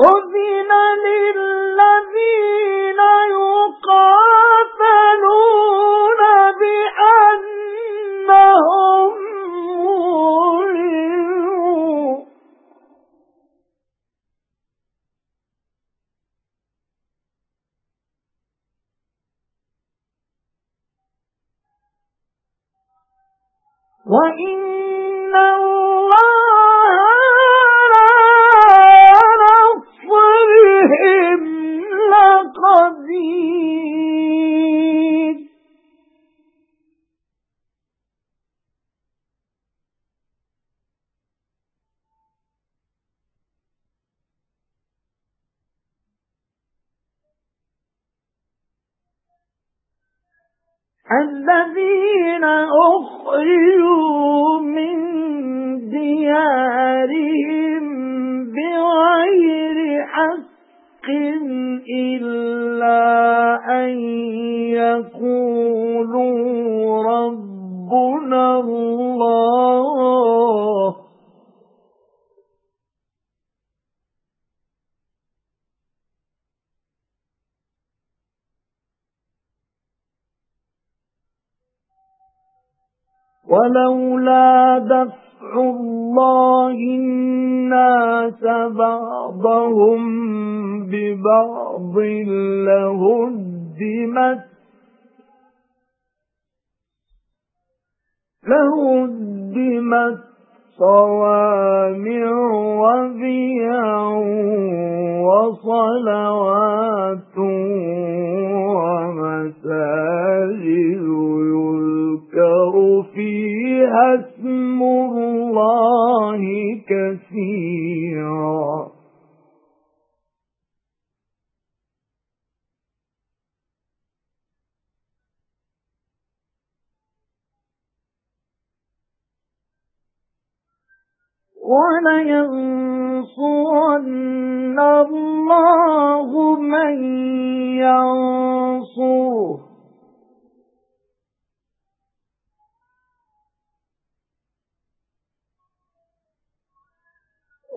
أذن للذين يقاتلون بأنهم ظلموا وَإِنَّ الذين أخرجوا من إلا أن يقولوا ربنا الله ولولا دفع الله الناس بعضهم ببعض لهدمت لهدمت صوامع وبيع وصلوات فيها اسم ولينصرن الله من ينصره.